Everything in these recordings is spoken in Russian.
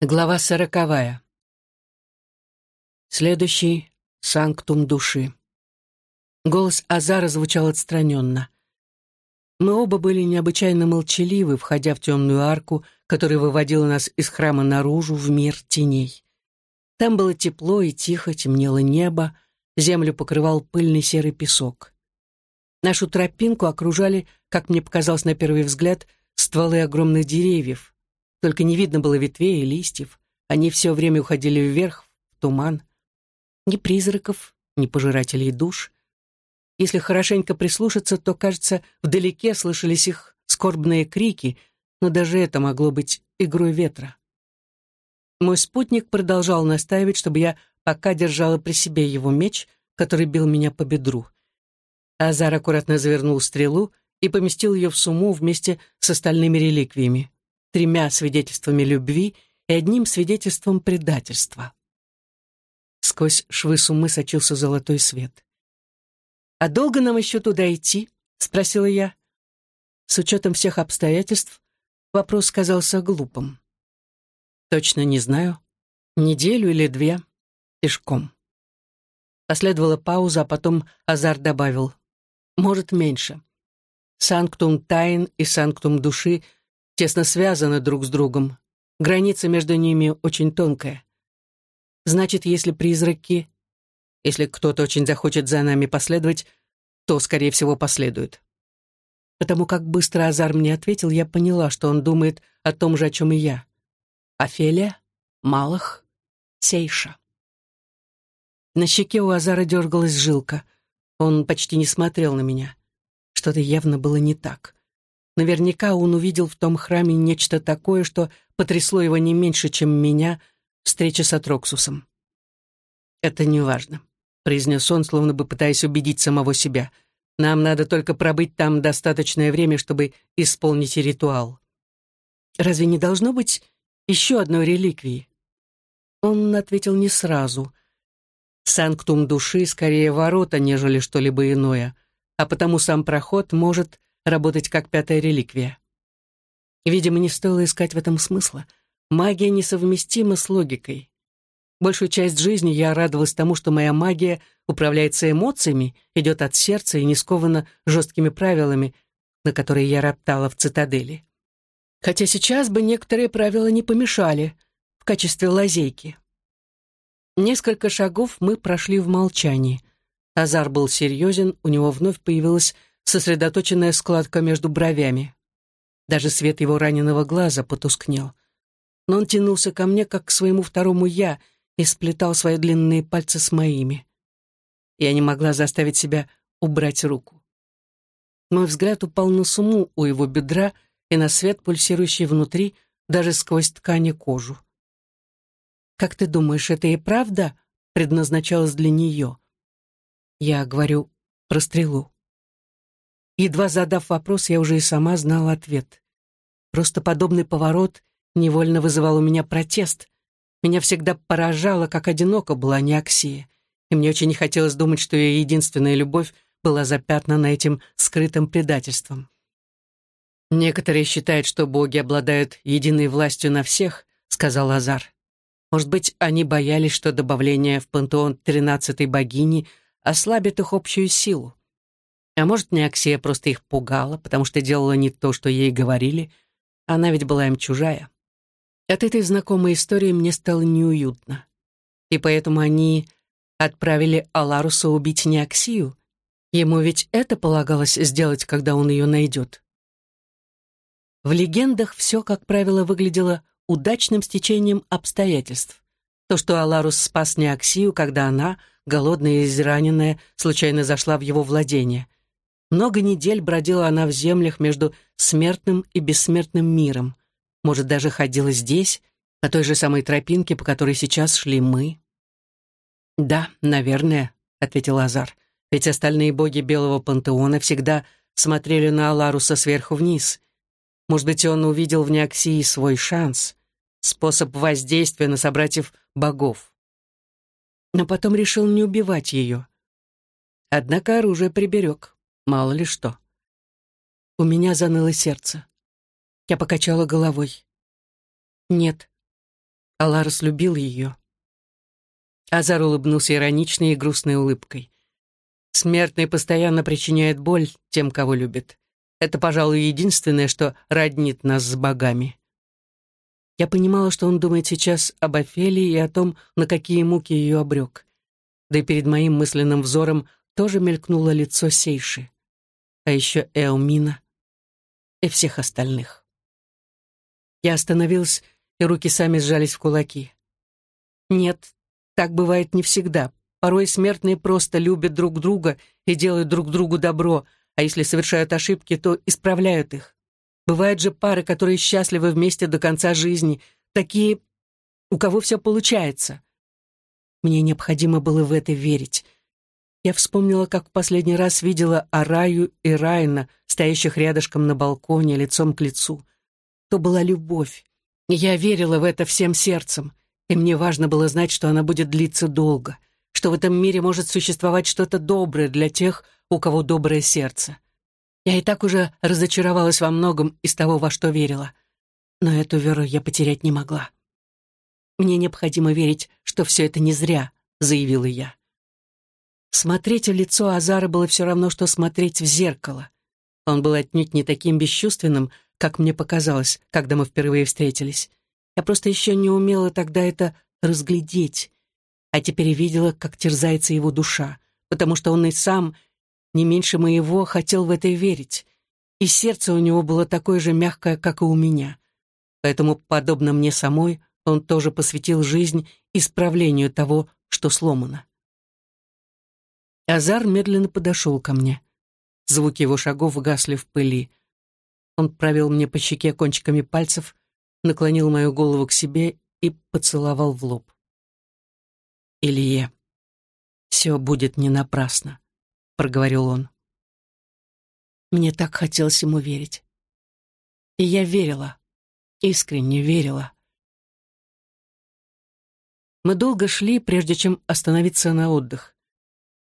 Глава сороковая. Следующий — санктум души. Голос Азара звучал отстраненно. Мы оба были необычайно молчаливы, входя в темную арку, которая выводила нас из храма наружу в мир теней. Там было тепло и тихо, темнело небо, землю покрывал пыльный серый песок. Нашу тропинку окружали, как мне показалось на первый взгляд, стволы огромных деревьев — только не видно было ветвей и листьев. Они все время уходили вверх, в туман. Ни призраков, ни пожирателей душ. Если хорошенько прислушаться, то, кажется, вдалеке слышались их скорбные крики, но даже это могло быть игрой ветра. Мой спутник продолжал настаивать, чтобы я пока держала при себе его меч, который бил меня по бедру. Азар аккуратно завернул стрелу и поместил ее в сумму вместе с остальными реликвиями тремя свидетельствами любви и одним свидетельством предательства. Сквозь швы суммы сочился золотой свет. «А долго нам еще туда идти?» — спросила я. С учетом всех обстоятельств вопрос казался глупым. «Точно не знаю. Неделю или две. Пешком». Последовала пауза, а потом Азар добавил. «Может, меньше. Санктум тайн и санктум души тесно связаны друг с другом. Граница между ними очень тонкая. Значит, если призраки... Если кто-то очень захочет за нами последовать, то, скорее всего, последует. Потому как быстро Азар мне ответил, я поняла, что он думает о том же, о чем и я. Офелия, Малах, Сейша. На щеке у Азара дергалась жилка. Он почти не смотрел на меня. Что-то явно было не так. Наверняка он увидел в том храме нечто такое, что потрясло его не меньше, чем меня, встреча с Атроксусом. «Это неважно», — произнес он, словно бы пытаясь убедить самого себя. «Нам надо только пробыть там достаточное время, чтобы исполнить ритуал». «Разве не должно быть еще одной реликвии?» Он ответил не сразу. «Санктум души скорее ворота, нежели что-либо иное, а потому сам проход может работать как пятая реликвия. Видимо, не стоило искать в этом смысла. Магия несовместима с логикой. Большую часть жизни я радовалась тому, что моя магия управляется эмоциями, идет от сердца и не скована жесткими правилами, на которые я роптала в цитадели. Хотя сейчас бы некоторые правила не помешали в качестве лазейки. Несколько шагов мы прошли в молчании. Азар был серьезен, у него вновь появилась сосредоточенная складка между бровями. Даже свет его раненого глаза потускнел. Но он тянулся ко мне, как к своему второму «я», и сплетал свои длинные пальцы с моими. Я не могла заставить себя убрать руку. Мой взгляд упал на сумму у его бедра и на свет, пульсирующий внутри, даже сквозь ткани кожу. «Как ты думаешь, это и правда предназначалось для нее?» Я говорю про стрелу. Едва задав вопрос, я уже и сама знала ответ. Просто подобный поворот невольно вызывал у меня протест. Меня всегда поражало, как одиноко была Неоксия, и мне очень не хотелось думать, что ее единственная любовь была запятнана этим скрытым предательством. «Некоторые считают, что боги обладают единой властью на всех», — сказал Азар. «Может быть, они боялись, что добавление в пантеон тринадцатой богини ослабит их общую силу. А может, Неоксия просто их пугала, потому что делала не то, что ей говорили. Она ведь была им чужая. От этой знакомой истории мне стало неуютно. И поэтому они отправили Аларуса убить Неоксию. Ему ведь это полагалось сделать, когда он ее найдет. В легендах все, как правило, выглядело удачным стечением обстоятельств. То, что Аларус спас Неоксию, когда она, голодная и израненная, случайно зашла в его владение. Много недель бродила она в землях между смертным и бессмертным миром. Может, даже ходила здесь, по той же самой тропинке, по которой сейчас шли мы. «Да, наверное», — ответил Азар. «Ведь остальные боги Белого Пантеона всегда смотрели на Аларуса сверху вниз. Может быть, он увидел в Неоксии свой шанс, способ воздействия на собратьев богов. Но потом решил не убивать ее. Однако оружие приберег. Мало ли что. У меня заныло сердце. Я покачала головой. Нет. Аларес любил ее. Азар улыбнулся ироничной и грустной улыбкой. Смертный постоянно причиняет боль тем, кого любит. Это, пожалуй, единственное, что роднит нас с богами. Я понимала, что он думает сейчас об Офелии и о том, на какие муки ее обрек. Да и перед моим мысленным взором тоже мелькнуло лицо Сейши. А еще Эомина и всех остальных. Я остановилась, и руки сами сжались в кулаки. Нет, так бывает не всегда. Порой смертные просто любят друг друга и делают друг другу добро, а если совершают ошибки, то исправляют их. Бывают же пары, которые счастливы вместе до конца жизни, такие, у кого все получается. Мне необходимо было в это верить. Я вспомнила, как в последний раз видела Араю и Райна, стоящих рядышком на балконе, лицом к лицу. То была любовь. Я верила в это всем сердцем, и мне важно было знать, что она будет длиться долго что в этом мире может существовать что-то доброе для тех, у кого доброе сердце. Я и так уже разочаровалась во многом из того, во что верила. Но эту веру я потерять не могла. «Мне необходимо верить, что все это не зря», — заявила я. Смотреть в лицо Азара было все равно, что смотреть в зеркало. Он был отнюдь не таким бесчувственным, как мне показалось, когда мы впервые встретились. Я просто еще не умела тогда это разглядеть а теперь видела, как терзается его душа, потому что он и сам, не меньше моего, хотел в это верить, и сердце у него было такое же мягкое, как и у меня. Поэтому, подобно мне самой, он тоже посвятил жизнь исправлению того, что сломано. Азар медленно подошел ко мне. Звуки его шагов гасли в пыли. Он провел мне по щеке кончиками пальцев, наклонил мою голову к себе и поцеловал в лоб. Илье. «Все будет не напрасно», — проговорил он. Мне так хотелось ему верить. И я верила, искренне верила. Мы долго шли, прежде чем остановиться на отдых.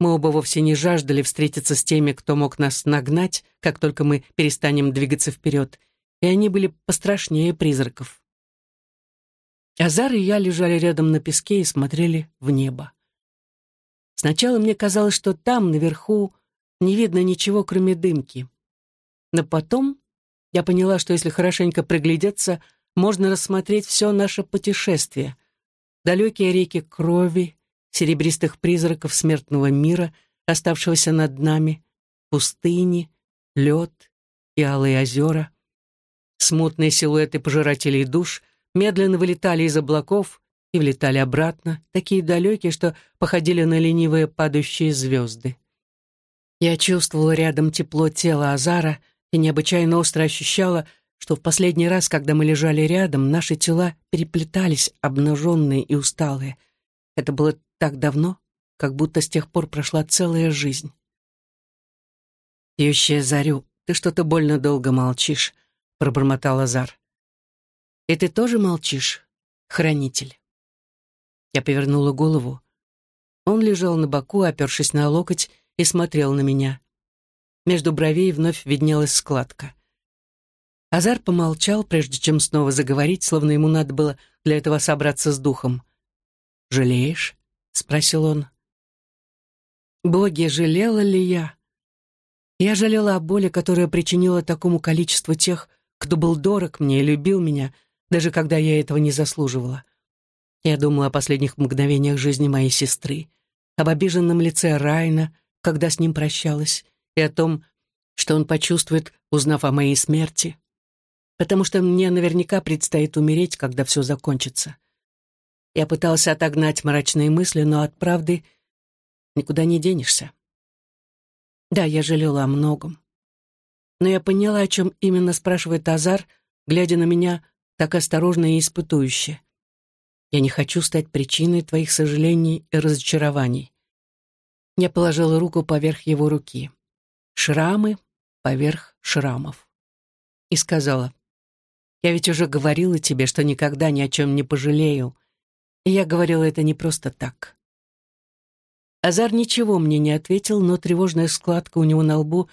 Мы оба вовсе не жаждали встретиться с теми, кто мог нас нагнать, как только мы перестанем двигаться вперед, и они были пострашнее призраков. Азар и я лежали рядом на песке и смотрели в небо. Сначала мне казалось, что там, наверху, не видно ничего, кроме дымки. Но потом я поняла, что если хорошенько приглядеться, можно рассмотреть все наше путешествие. Далекие реки крови, серебристых призраков смертного мира, оставшегося над нами, пустыни, лед и алые озера, смутные силуэты пожирателей душ, медленно вылетали из облаков и влетали обратно, такие далекие, что походили на ленивые падающие звезды. Я чувствовала рядом тепло тела Азара и необычайно остро ощущала, что в последний раз, когда мы лежали рядом, наши тела переплетались, обнаженные и усталые. Это было так давно, как будто с тех пор прошла целая жизнь. «Пьющая зарю, ты что-то больно долго молчишь», — пробормотал Азар. «И ты тоже молчишь, хранитель?» Я повернула голову. Он лежал на боку, опершись на локоть, и смотрел на меня. Между бровей вновь виднелась складка. Азар помолчал, прежде чем снова заговорить, словно ему надо было для этого собраться с духом. «Жалеешь?» — спросил он. «Боги, жалела ли я?» Я жалела о боли, которая причинила такому количеству тех, кто был дорог мне и любил меня, даже когда я этого не заслуживала. Я думала о последних мгновениях жизни моей сестры, об обиженном лице Райна, когда с ним прощалась, и о том, что он почувствует, узнав о моей смерти, потому что мне наверняка предстоит умереть, когда все закончится. Я пытался отогнать мрачные мысли, но от правды никуда не денешься. Да, я жалела о многом. Но я поняла, о чем именно спрашивает Азар, глядя на меня так осторожно и испытующе. Я не хочу стать причиной твоих сожалений и разочарований. Я положила руку поверх его руки. Шрамы поверх шрамов. И сказала, «Я ведь уже говорила тебе, что никогда ни о чем не пожалею. Я говорила это не просто так». Азар ничего мне не ответил, но тревожная складка у него на лбу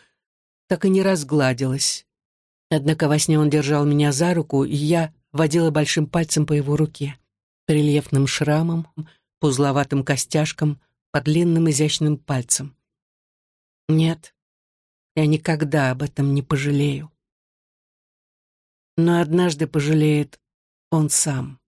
так и не разгладилась. Однако во сне он держал меня за руку, и я водила большим пальцем по его руке. по рельефным шрамам, по узловатым костяшкам, по длинным изящным пальцам. Нет, я никогда об этом не пожалею. Но однажды пожалеет он сам.